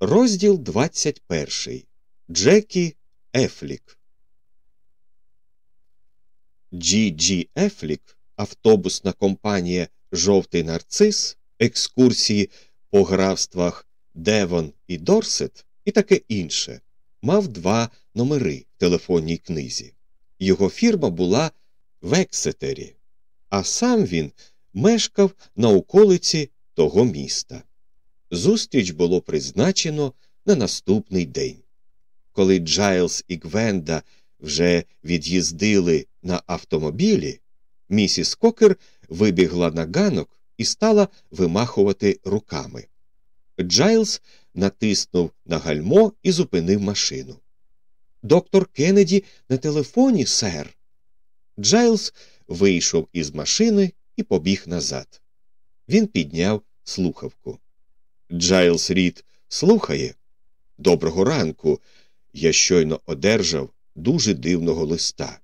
Розділ 21. Джекі Ефлік. Джі Ефлік, автобусна компанія Жовтий нарцис, екскурсії по графствах Девон і Дорсет і таке інше, мав два номери в телефонній книзі. Його фірма була в Ексетері, а сам він мешкав на околиці того міста. Зустріч було призначено на наступний день. Коли Джайлз і Гвенда вже від'їздили на автомобілі, місіс Кокер вибігла на ганок і стала вимахувати руками. Джайлз натиснув на гальмо і зупинив машину. Доктор Кеннеді на телефоні, сер. Джайлз вийшов із машини і побіг назад. Він підняв слухавку. Джайлз Рід слухає. Доброго ранку. Я щойно одержав дуже дивного листа.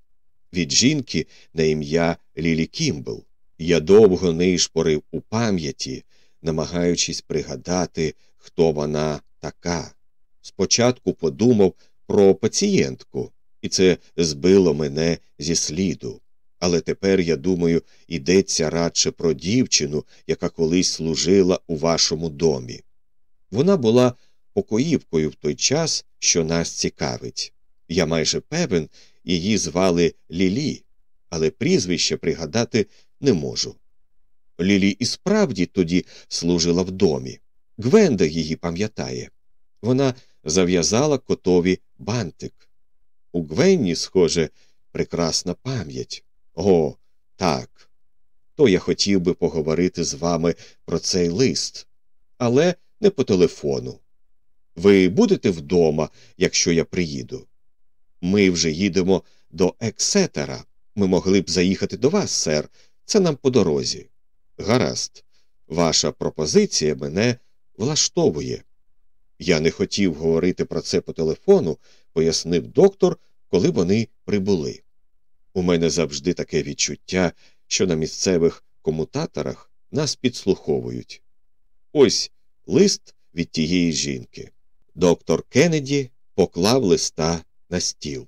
Від жінки на ім'я Лілі Кімбл. Я довго нишпорив у пам'яті, намагаючись пригадати, хто вона така. Спочатку подумав про пацієнтку, і це збило мене зі сліду. Але тепер, я думаю, йдеться радше про дівчину, яка колись служила у вашому домі. Вона була покоївкою в той час, що нас цікавить. Я майже певен, її звали Лілі, але прізвище пригадати не можу. Лілі і справді тоді служила в домі. Гвенда її пам'ятає. Вона зав'язала котові бантик. У Гвенні, схоже, прекрасна пам'ять. О, так. То я хотів би поговорити з вами про цей лист, але не по телефону. Ви будете вдома, якщо я приїду. Ми вже їдемо до Ексетера. Ми могли б заїхати до вас, сер. Це нам по дорозі. Гаразд, ваша пропозиція мене влаштовує. Я не хотів говорити про це по телефону, пояснив доктор, коли вони прибули. У мене завжди таке відчуття, що на місцевих комутаторах нас підслуховують. Ось лист від тієї жінки. Доктор Кеннеді поклав листа на стіл.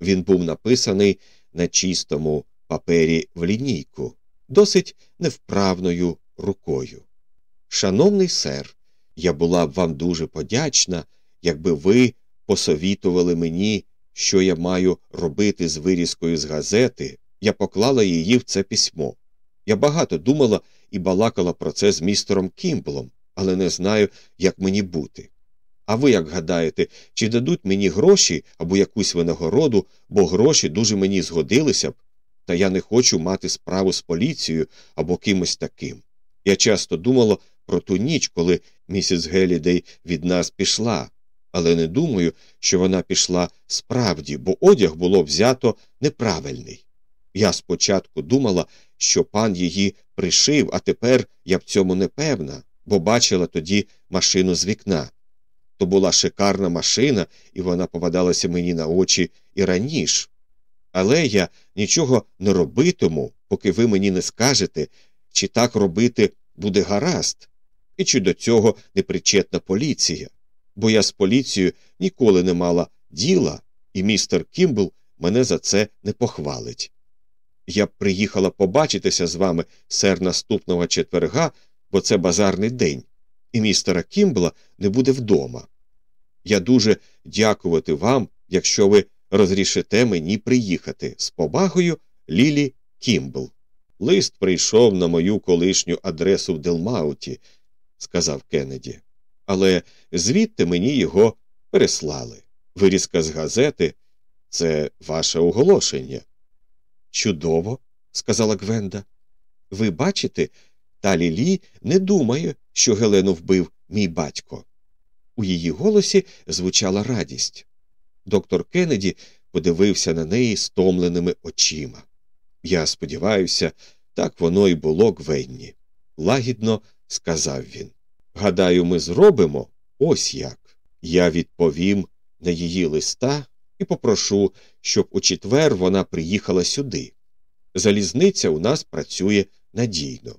Він був написаний на чистому папері в лінійку, досить невправною рукою. Шановний сер, я була б вам дуже подячна, якби ви посовітували мені, що я маю робити з вирізкою з газети, я поклала її в це письмо. Я багато думала і балакала про це з містером Кімблом, але не знаю, як мені бути. А ви як гадаєте, чи дадуть мені гроші або якусь винагороду, бо гроші дуже мені згодилися б, та я не хочу мати справу з поліцією або кимось таким. Я часто думала про ту ніч, коли місіс Гелідей від нас пішла, але не думаю, що вона пішла справді, бо одяг було взято неправильний. Я спочатку думала, що пан її пришив, а тепер я в цьому не певна, бо бачила тоді машину з вікна. То була шикарна машина, і вона попадалася мені на очі і раніше. Але я нічого не робитиму, поки ви мені не скажете, чи так робити буде гаразд, і чи до цього не причетна поліція, бо я з поліцією ніколи не мала діла, і містер Кімбл мене за це не похвалить. Я приїхала побачитися з вами сер наступного четверга, бо це базарний день, і містера Кімбла не буде вдома. Я дуже дякувати вам, якщо ви розрішите мені приїхати з повагою Лілі Кімбл. Лист прийшов на мою колишню адресу в Делмауті, сказав Кеннеді. Але звідти мені його переслали. Вирізка з газети це ваше оголошення. Чудово, сказала Гвенда. Ви бачите, та Лілі не думає, що Гелену вбив мій батько. У її голосі звучала радість. Доктор Кеннеді подивився на неї стомленими очима. Я сподіваюся, так воно і було Гвенні. Лагідно сказав він. Гадаю, ми зробимо ось як. Я відповім на її листа і попрошу, щоб у четвер вона приїхала сюди. Залізниця у нас працює надійно.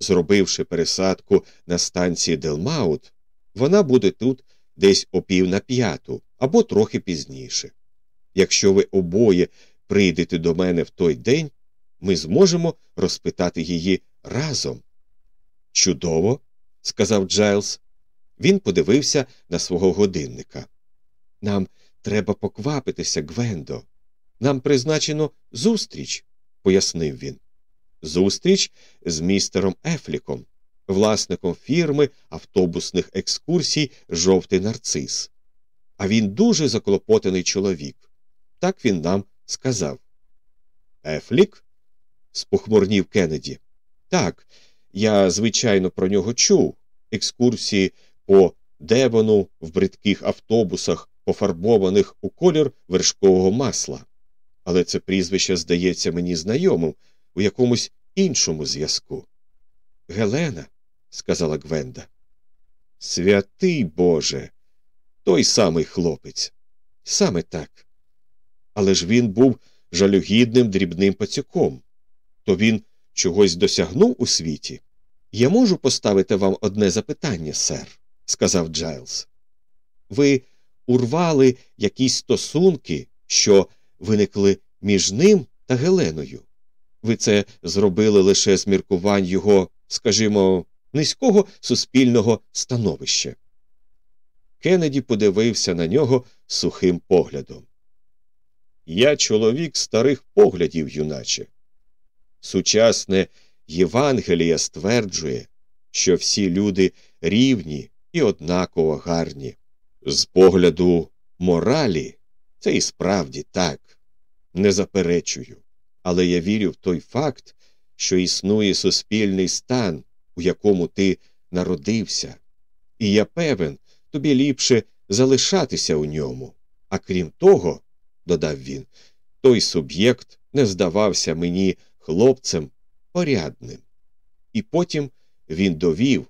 Зробивши пересадку на станції Делмаут, Вона буде тут десь о пів на п'яту або трохи пізніше. Якщо ви обоє прийдете до мене в той день, ми зможемо розпитати її разом. Чудово, сказав Джайлз. Він подивився на свого годинника. Нам треба поквапитися, Гвендо. Нам призначено зустріч, пояснив він. Зустріч з містером Ефліком, власником фірми автобусних екскурсій Жовтий нарцис. А він дуже заклопотаний чоловік. Так він нам сказав. Ефлік? спохмурнів Кеннеді. Так, я, звичайно, про нього чув. Екскурсії по Девону в бридких автобусах, пофарбованих у колір вершкового масла. Але це прізвище здається мені знайомим у якомусь іншому зв'язку. Гелена, сказала Гвенда. Святий Боже, той самий хлопець. Саме так. Але ж він був жалюгідним дрібним пацюком. То він чогось досягнув у світі? Я можу поставити вам одне запитання, сер, сказав Джайлз. Ви урвали якісь стосунки, що виникли між ним та Геленою. Ви це зробили лише з міркувань його, скажімо, низького суспільного становища. Кеннеді подивився на нього сухим поглядом. Я чоловік старих поглядів, юначе. Сучасне Євангеліє стверджує, що всі люди рівні і однаково гарні. З погляду моралі це і справді так, не заперечую. Але я вірю в той факт, що існує суспільний стан, у якому ти народився, і я певен, тобі ліпше залишатися у ньому. А крім того, додав він, той суб'єкт не здавався мені хлопцем порядним. І потім він довів,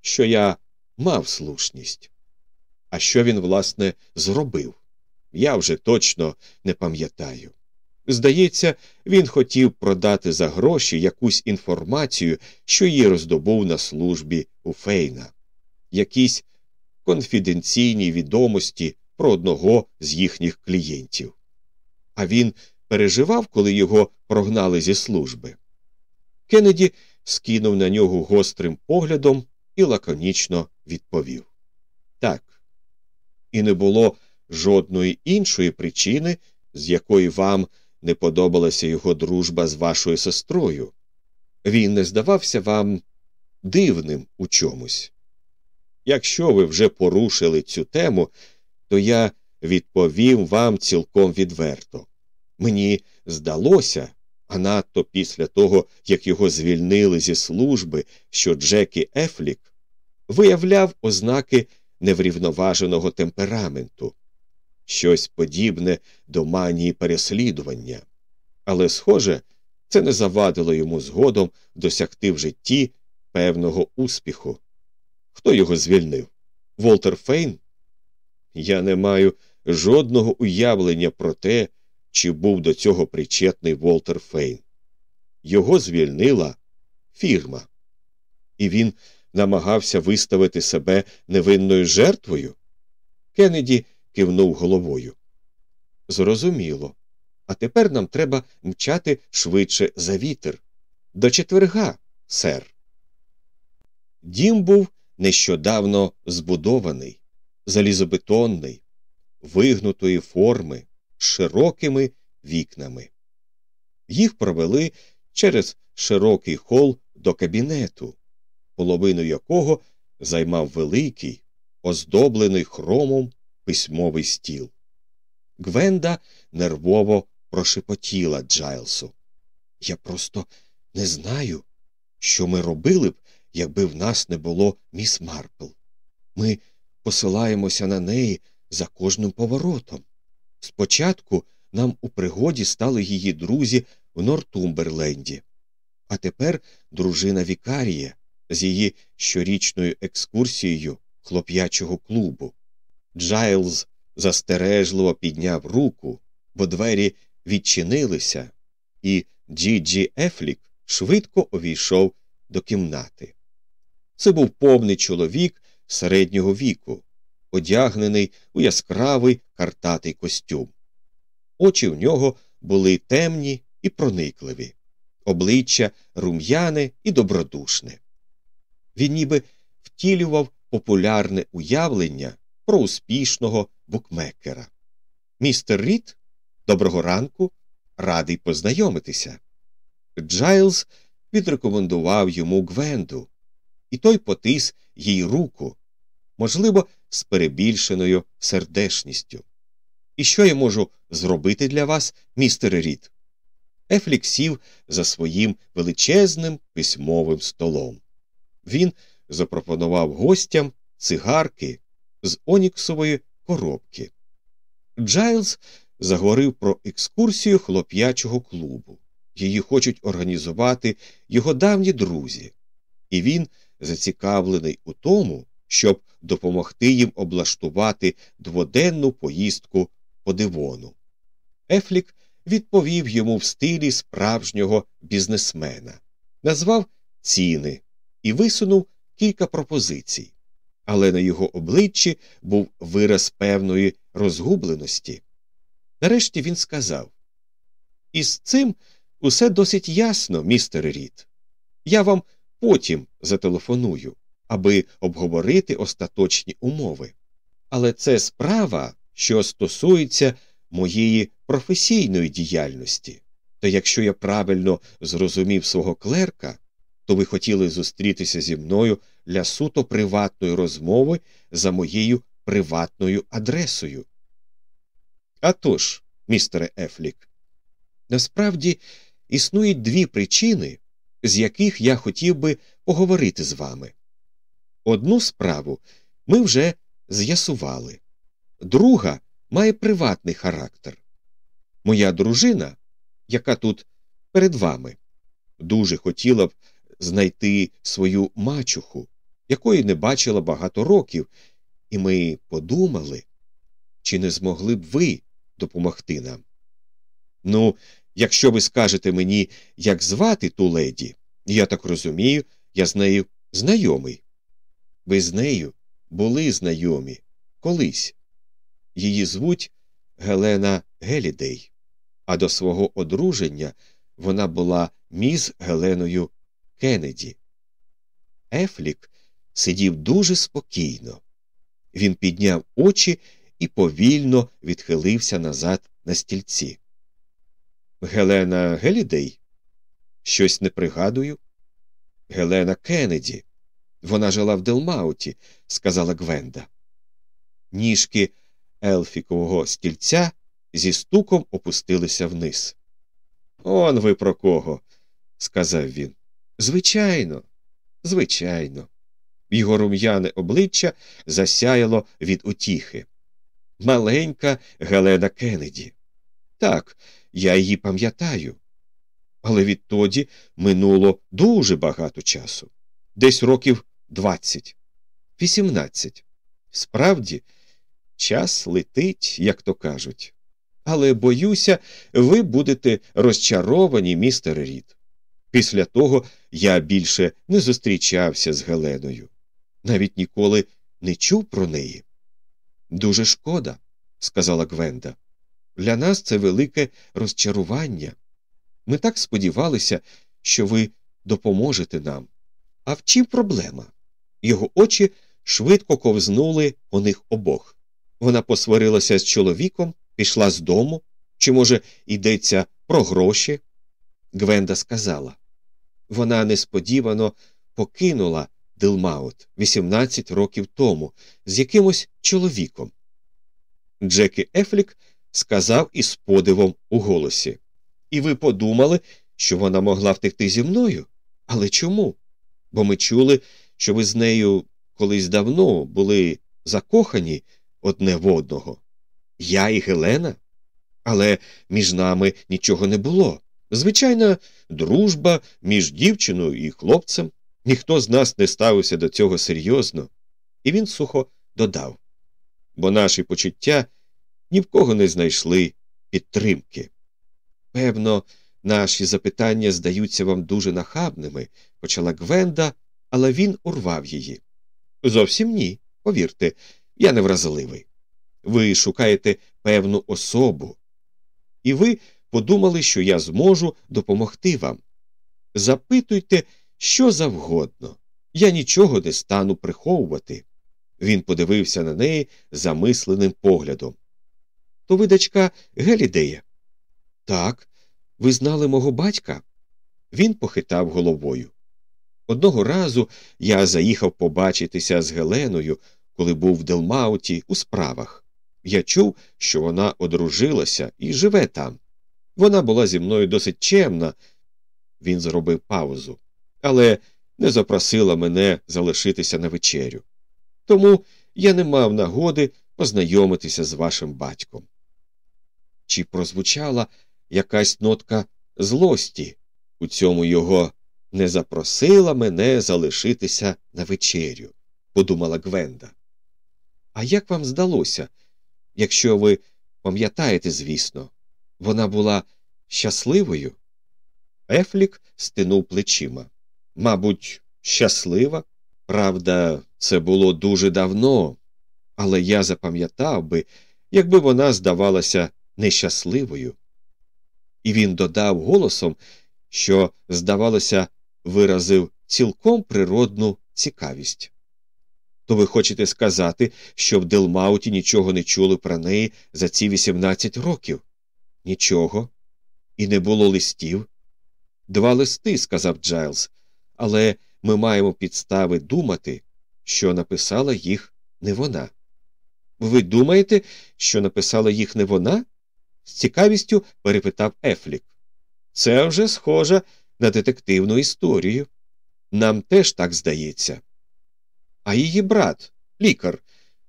що я мав слушність. А що він, власне, зробив? Я вже точно не пам'ятаю. Здається, він хотів продати за гроші якусь інформацію, що її роздобув на службі у Фейна, якісь конфіденційні відомості про одного з їхніх клієнтів. А він переживав, коли його прогнали зі служби. Кеннеді скинув на нього гострим поглядом і лаконічно відповів Так. І не було жодної іншої причини, з якої вам не подобалася його дружба з вашою сестрою. Він не здавався вам дивним у чомусь. Якщо ви вже порушили цю тему, то я відповім вам цілком відверто. Мені здалося, а надто після того, як його звільнили зі служби, що Джекі Ефлік виявляв ознаки неврівноваженого темпераменту, щось подібне до манії переслідування. Але, схоже, це не завадило йому згодом досягти в житті певного успіху. Хто його звільнив? Волтер Фейн? Я не маю жодного уявлення про те, чи був до цього причетний Волтер Фейн. Його звільнила фірма, і він намагався виставити себе невинною жертвою. Кеннеді кивнув головою. Зрозуміло. А тепер нам треба мчати швидше за вітер. До четверга, сер. Дім був нещодавно збудований, залізобетонний, вигнутої форми, широкими вікнами. Їх провели через широкий хол до кабінету, половину якого займав великий, оздоблений хромом письмовий стіл. Гвенда нервово прошепотіла Джайлсу. Я просто не знаю, що ми робили б, якби в нас не було міс Марпл. Ми посилаємося на неї за кожним поворотом. Спочатку нам у пригоді стали її друзі в Нортумберленді, а тепер дружина Вікарія з її щорічною екскурсією хлоп'ячого клубу. Джайлз застережливо підняв руку, бо двері відчинилися, і Джі Ефлік швидко увійшов до кімнати. Це був повний чоловік середнього віку, одягнений у яскравий картатий костюм. Очі в нього були темні і проникливі, обличчя рум'яне і добродушне. Він ніби втілював популярне уявлення про успішного букмекера. Містер Рід, доброго ранку, радий познайомитися. Джайлз відрекомендував йому Гвенду, і той потис їй руку, можливо, з перебільшеною сердешністю. І що я можу зробити для вас, містер Рід? Ефлік сів за своїм величезним письмовим столом. Він запропонував гостям цигарки з оніксової коробки. Джайлз заговорив про екскурсію хлоп'ячого клубу. Її хочуть організувати його давні друзі, і він зацікавлений у тому, щоб допомогти їм облаштувати дводенну поїздку по дивону. Ефлік відповів йому в стилі справжнього бізнесмена, назвав ціни і висунув кілька пропозицій, але на його обличчі був вираз певної розгубленості. Нарешті він сказав Із цим усе досить ясно, містер Рід. Я вам потім зателефоную, аби обговорити остаточні умови. Але це справа, що стосується моєї професійної діяльності. То якщо я правильно зрозумів свого клерка, то ви хотіли зустрітися зі мною для суто приватної розмови за моєю приватною адресою. А тож, містере Ефлік, насправді існують дві причини, з яких я хотів би поговорити з вами. Одну справу ми вже з'ясували, друга має приватний характер. Моя дружина, яка тут перед вами, дуже хотіла б знайти свою мачуху, якої не бачила багато років, і ми подумали, чи не змогли б ви допомогти нам. Ну, якщо ви скажете мені, як звати ту леді, я так розумію, я з нею знайомий. Ви з нею були знайомі колись. Її звуть Гелена Гелідей, а до свого одруження вона була міс Геленою Кеннеді. Ефлік сидів дуже спокійно. Він підняв очі і повільно відхилився назад на стільці. Гелена Гелідей? Щось не пригадую. Гелена Кеннеді. Вона жила в Делмауті, сказала Гвенда. Ніжки Елфікового стільця зі стуком опустилися вниз. Он ви про кого? сказав він. Звичайно, звичайно. Його рум'яне обличчя засяяло від утіхи. Маленька Гелена Кеннеді. Так, я її пам'ятаю. Але відтоді минуло дуже багато часу десь років двадцять, вісімнадцять. Справді, час летить, як то кажуть. Але боюся, ви будете розчаровані, містер Рід. Після того я більше не зустрічався з Геленою, навіть ніколи не чув про неї. Дуже шкода, сказала Гвенда. Для нас це велике розчарування. Ми так сподівалися, що ви допоможете нам. А в чим проблема? Його очі швидко ковзнули у них обох. Вона посварилася з чоловіком, пішла з дому, чи, може, йдеться про гроші? Гвенда сказала. Вона несподівано покинула Дилмаут 18 років тому з якимось чоловіком. Джекі Ефлік сказав із подивом у голосі. І ви подумали, що вона могла втекти зі мною? Але чому? Бо ми чули, що ви з нею колись давно були закохані одне в одного. Я і Гелена? Але між нами нічого не було. Звичайна дружба між дівчиною і хлопцем. Ніхто з нас не ставився до цього серйозно. І він сухо додав бо наші почуття ні в кого не знайшли підтримки. Певно, наші запитання здаються вам дуже нахабними, почала Гвенда, але він урвав її. Зовсім ні, повірте, я не вразливий. Ви шукаєте певну особу, і ви подумали, що я зможу допомогти вам. Запитуйте, що завгодно. Я нічого не стану приховувати. Він подивився на неї замисленим поглядом. То ви, дочка, Гелідея? Так, ви знали мого батька? Він похитав головою. Одного разу я заїхав побачитися з Геленою, коли був в Делмауті у справах. Я чув, що вона одружилася і живе там. Вона була зі мною досить чемна. Він зробив паузу, але не запросила мене залишитися на вечерю. Тому я не мав нагоди познайомитися з вашим батьком. Чи прозвучала якась нотка злості у цьому його не запросила мене залишитися на вечерю, подумала Гвенда. А як вам здалося, якщо ви пам'ятаєте, звісно, вона була щасливою? Ефлік стинув плечима. Мабуть, щаслива. Правда, це було дуже давно, але я запам'ятав би, якби вона здавалася нещасливою. І він додав голосом, що, здавалося, виразив цілком природну цікавість. То ви хочете сказати, що в Делмауті нічого не чули про неї за ці 18 років? Нічого. І не було листів. Два листи, сказав Джайлз, але ми маємо підстави думати, що написала їх не вона. Ви думаєте, що написала їх не вона? з цікавістю перепитав Ефлік. Це вже схоже на детективну історію. Нам теж так здається. А її брат, лікар,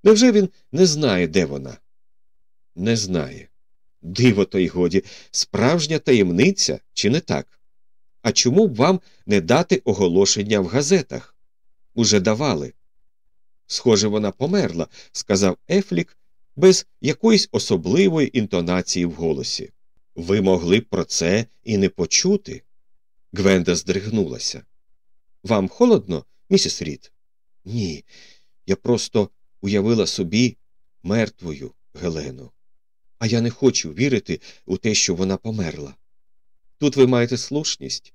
невже він не знає, де вона? Не знає. Диво, то й годі, справжня таємниця, чи не так? А чому б вам не дати оголошення в газетах? Уже давали. Схоже, вона померла, сказав Ефлік без якоїсь особливої інтонації в голосі. Ви могли б про це і не почути. Гвенда здригнулася. Вам холодно, місіс Рід? Ні. Я просто уявила собі мертвою Гелену. А я не хочу вірити у те, що вона померла. Тут ви маєте слушність.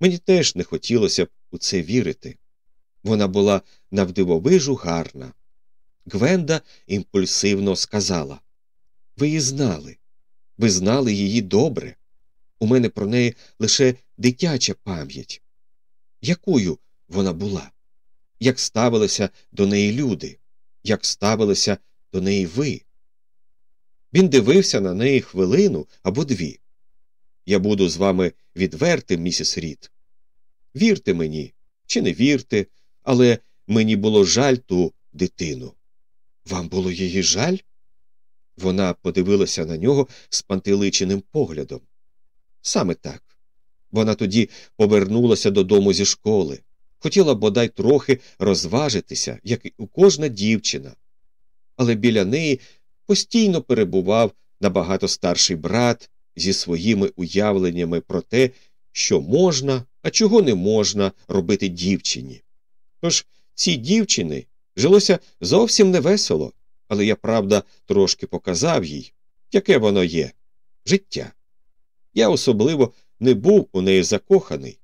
Мені теж не хотілося б у це вірити. Вона була навдивовижу гарна. Гвенда імпульсивно сказала Ви її знали. Ви знали її добре. У мене про неї лише дитяча пам'ять. Якою вона була? Як ставилися до неї люди, як ставилися до неї ви? Він дивився на неї хвилину або дві. Я буду з вами відвертим, місіс Рід. Вірте мені, чи не вірте, але мені було жаль ту дитину. Вам було її жаль? Вона подивилася на нього з пантеличеним поглядом. Саме так. Вона тоді повернулася додому зі школи, хотіла бодай трохи розважитися, як і у кожна дівчина, але біля неї постійно перебував набагато старший брат зі своїми уявленнями про те, що можна, а чого не можна робити дівчині. Тож цій дівчини жилося зовсім невесело, але я, правда, трошки показав їй, яке воно є життя. Я особливо не був у неї закоханий,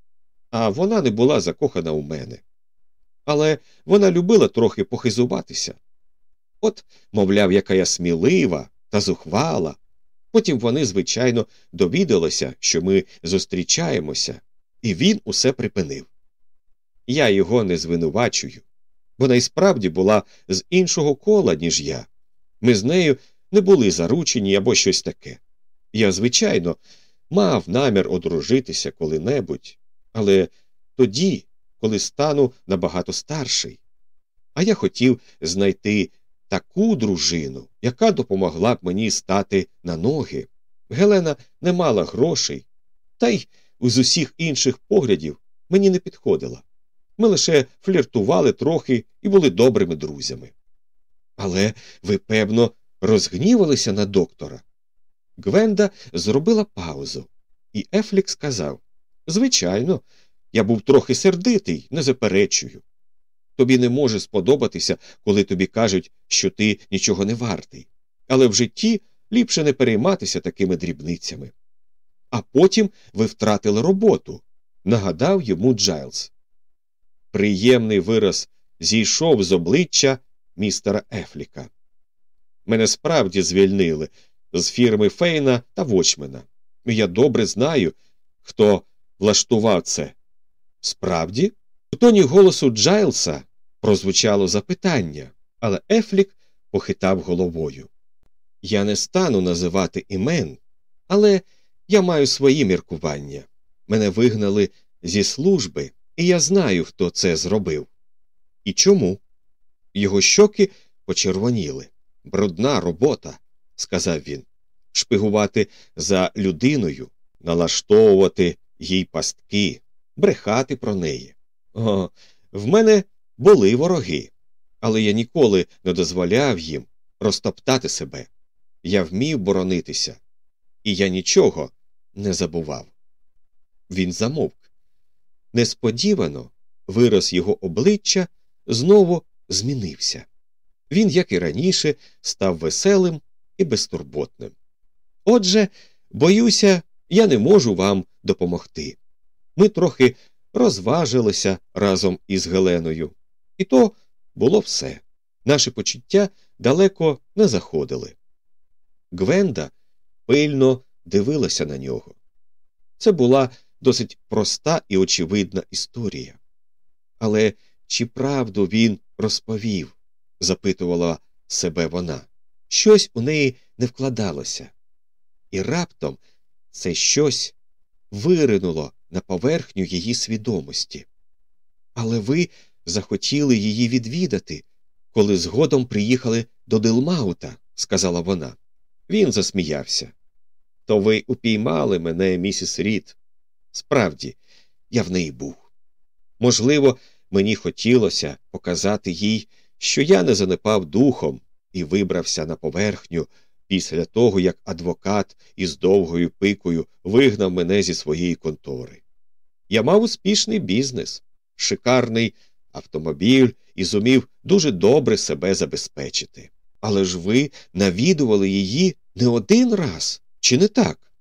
а вона не була закохана у мене. Але вона любила трохи похизуватися. От, мовляв, яка я смілива та зухвала. Потім вони, звичайно, довідалися, що ми зустрічаємося, і він усе припинив. Я його не звинувачую. Вона й справді була з іншого кола, ніж я. Ми з нею не були заручені або щось таке. Я, звичайно, мав намір одружитися коли-небудь, але тоді, коли стану набагато старший. А я хотів знайти таку дружину, яка допомогла б мені стати на ноги. Гелена не мала грошей, та й з усіх інших поглядів мені не підходила. Ми лише фліртували трохи і були добрими друзями. Але ви, певно, розгнівалися на доктора. Гвенда зробила паузу, і Ефлік сказав Звичайно, я був трохи сердитий, не заперечую. Тобі не може сподобатися, коли тобі кажуть, що ти нічого не вартий. Але в житті ліпше не перейматися такими дрібницями. А потім ви втратили роботу, нагадав йому Джайлз. Приємний вираз зійшов з обличчя містера Ефліка. Мене справді звільнили з фірми Фейна та Вочмена. Я добре знаю, хто влаштував це. Справді, у тоні голосу Джайлса прозвучало запитання, але Ефлік похитав головою. Я не стану називати імен, але я маю свої міркування. Мене вигнали зі служби, і я знаю, хто це зробив. І чому? Його щоки почервоніли. Брудна робота, сказав він. Шпигувати за людиною, налаштовувати їй пастки, брехати про неї. О, в мене були вороги, але я ніколи не дозволяв їм розтоптати себе. Я вмів боронитися, і я нічого не забував. Він замовк. Несподівано вираз його обличчя знову змінився. Він, як і раніше, став веселим і безтурботним. Отже, боюся, я не можу вам допомогти. Ми трохи розважилися разом із Геленою, і то було все. Наші почуття далеко не заходили. Гвенда пильно дивилася на нього. Це була досить проста і очевидна історія. Але чи правду він розповів? запитувала себе вона. Щось у неї не вкладалося. І раптом це щось виринуло на поверхню її свідомості. Але ви захотіли її відвідати, коли згодом приїхали до Дилмаута, сказала вона. Він засміявся. То ви упіймали мене, місіс Рід. Справді, я в неї був. Можливо, мені хотілося показати їй, що я не занепав духом і вибрався на поверхню після того, як адвокат із довгою пикою вигнав мене зі своєї контори. Я мав успішний бізнес, шикарний автомобіль і зумів дуже добре себе забезпечити. Але ж ви навідували її не один раз, чи не так?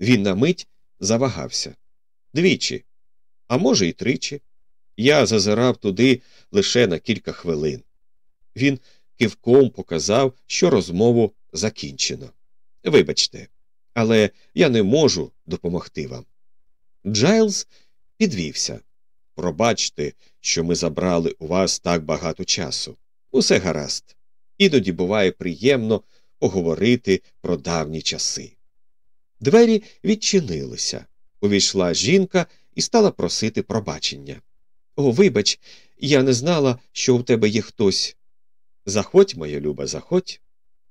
Він на мить завагався. Двічі, а може, й тричі. Я зазирав туди лише на кілька хвилин. Він кивком показав, що розмову закінчено. Вибачте, але я не можу допомогти вам. Джайлз підвівся. Пробачте, що ми забрали у вас так багато часу. Усе гаразд. Іноді буває приємно поговорити про давні часи. Двері відчинилися. Увійшла жінка і стала просити пробачення. О, вибач, я не знала, що у тебе є хтось. Заходь, моя люба, заходь.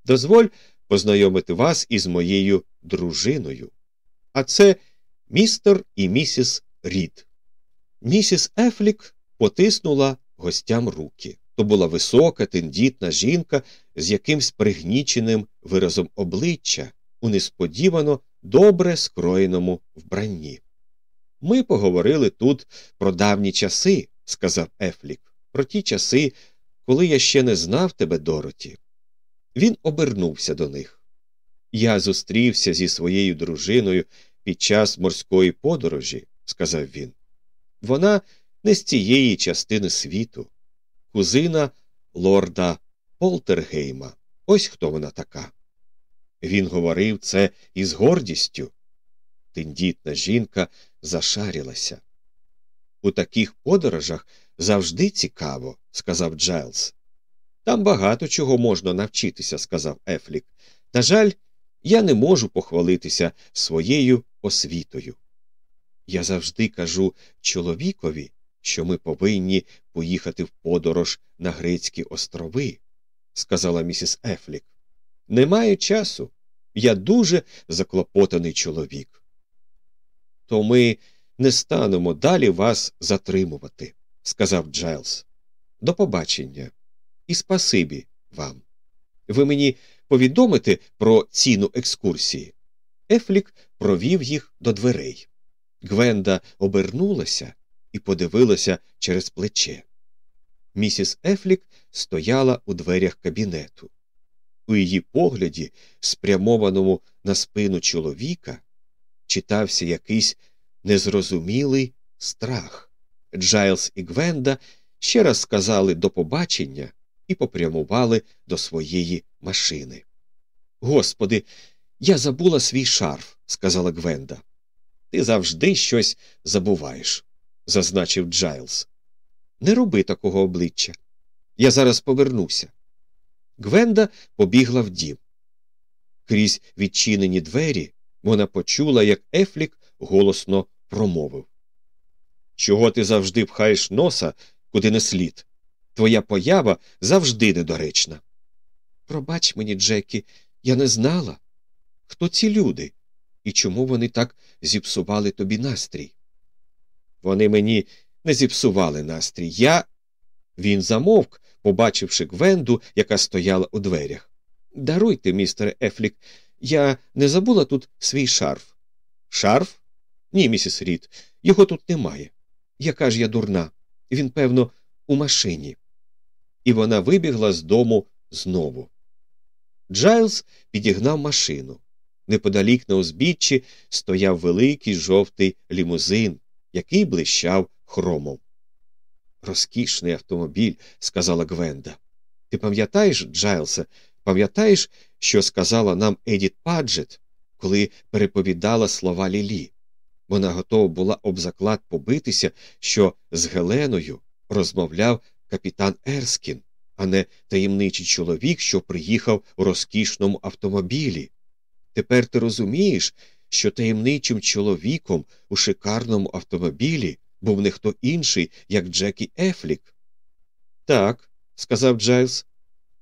Дозволь познайомити вас із моєю дружиною. А це містер і місіс Рід. Місіс Ефлік потиснула гостям руки. То була висока, тендітна жінка з якимсь пригніченим виразом обличчя у несподівано добре скроєному вбранні. Ми поговорили тут про давні часи, сказав Ефлік, про ті часи, коли я ще не знав тебе, Дороті. Він обернувся до них. Я зустрівся зі своєю дружиною під час морської подорожі, сказав він. Вона не з цієї частини світу, кузина лорда Полтергейма. Ось хто вона така. Він говорив це із гордістю. Тендітна жінка зашарілася. У таких подорожах завжди цікаво, сказав Джайлз. Там багато чого можна навчитися, сказав Ефлік. На жаль, я не можу похвалитися своєю освітою. Я завжди кажу чоловікові, що ми повинні поїхати в подорож на Грецькі острови, сказала місіс Ефлік. Не маю часу. Я дуже заклопотаний чоловік. То ми не станемо далі вас затримувати, сказав Джайлз. До побачення і спасибі вам. Ви мені повідомите про ціну екскурсії. Ефлік провів їх до дверей. Гвенда обернулася і подивилася через плече. Місіс Ефлік стояла у дверях кабінету. У її погляді, спрямованому на спину чоловіка, читався якийсь незрозумілий страх. Джайлз і Гвенда ще раз сказали до побачення і попрямували до своєї машини. Господи, я забула свій шарф, сказала Гвенда. Ти завжди щось забуваєш, зазначив Джайлз. Не роби такого обличчя. Я зараз повернуся. Гвенда побігла в дім. Крізь відчинені двері вона почула, як Ефлік голосно промовив Чого ти завжди пхаєш носа, куди не слід? Твоя поява завжди недоречна. Пробач мені, Джекі, я не знала, хто ці люди і чому вони так зіпсували тобі настрій. Вони мені не зіпсували настрій. Я. Він замовк, побачивши Гвенду, яка стояла у дверях. Даруйте, містере Ефлік, я не забула тут свій шарф. Шарф? Ні, місіс Рід, його тут немає. Яка ж я дурна. Він, певно, у машині. І вона вибігла з дому знову. Джайлз підігнав машину. Неподалік на узбіччі стояв великий жовтий лімузин, який блищав хромом. Розкішний автомобіль, сказала Гвенда. Ти пам'ятаєш, Джайлсе, пам'ятаєш, що сказала нам Едіт Паджет, коли переповідала слова Лілі? Вона готова була об заклад побитися, що з Геленою розмовляв капітан Ерскін, а не таємничий чоловік, що приїхав у розкішному автомобілі. Тепер ти розумієш, що таємничим чоловіком у шикарному автомобілі був не хто інший, як Джекі Ефлік. Так, сказав Джайлз.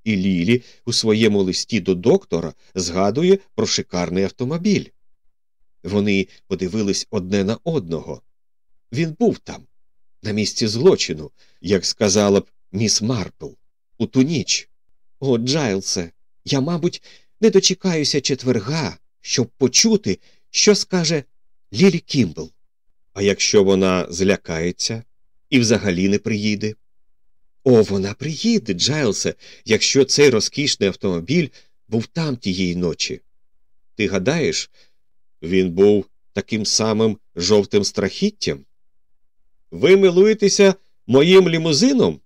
І Лілі у своєму листі до доктора згадує про шикарний автомобіль. Вони подивились одне на одного. Він був там, на місці злочину, як сказала б міс Марпл, у ту ніч. О, Джайлсе, я, мабуть, не дочекаюся четверга, щоб почути, що скаже Лілі Кімбл. А якщо вона злякається і взагалі не приїде? О, вона приїде, Джайлсе, якщо цей розкішний автомобіль був там тієї ночі. Ти гадаєш, він був таким самим жовтим страхіттям? Ви милуєтеся моїм лімузином?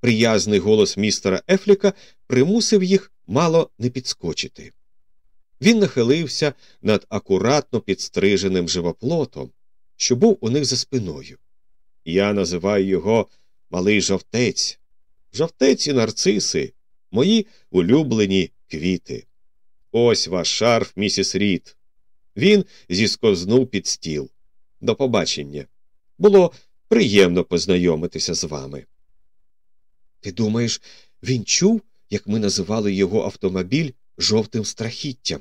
Приязний голос містера Ефліка примусив їх мало не підскочити. Він нахилився над акуратно підстриженим живоплотом, що був у них за спиною. Я називаю його малий жовтець. Жовтець і нарциси, мої улюблені квіти. Ось ваш шарф, місіс Рід. Він зісковзнув під стіл. До побачення. Було приємно познайомитися з вами. Ти думаєш, він чув, як ми називали його автомобіль жовтим страхіттям?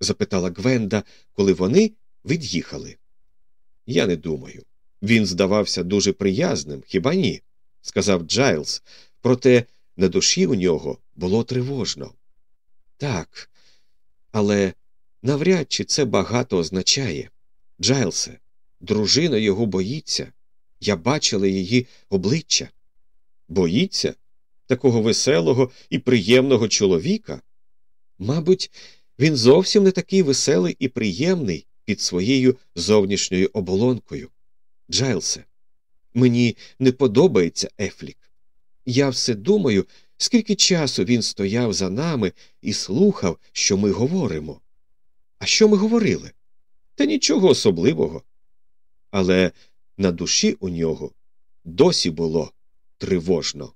запитала Гвенда, коли вони від'їхали. Я не думаю. Він здавався дуже приязним, хіба ні? сказав Джайлз, проте на душі у нього було тривожно. Так, але навряд чи це багато означає. Джайлсе, дружина його боїться. Я бачила її обличчя. Боїться такого веселого і приємного чоловіка? Мабуть, він зовсім не такий веселий і приємний під своєю зовнішньою оболонкою. Джайлсе, мені не подобається Ефлік. Я все думаю, скільки часу він стояв за нами і слухав, що ми говоримо. А що ми говорили? Та нічого особливого. Але на душі у нього досі було тривожно.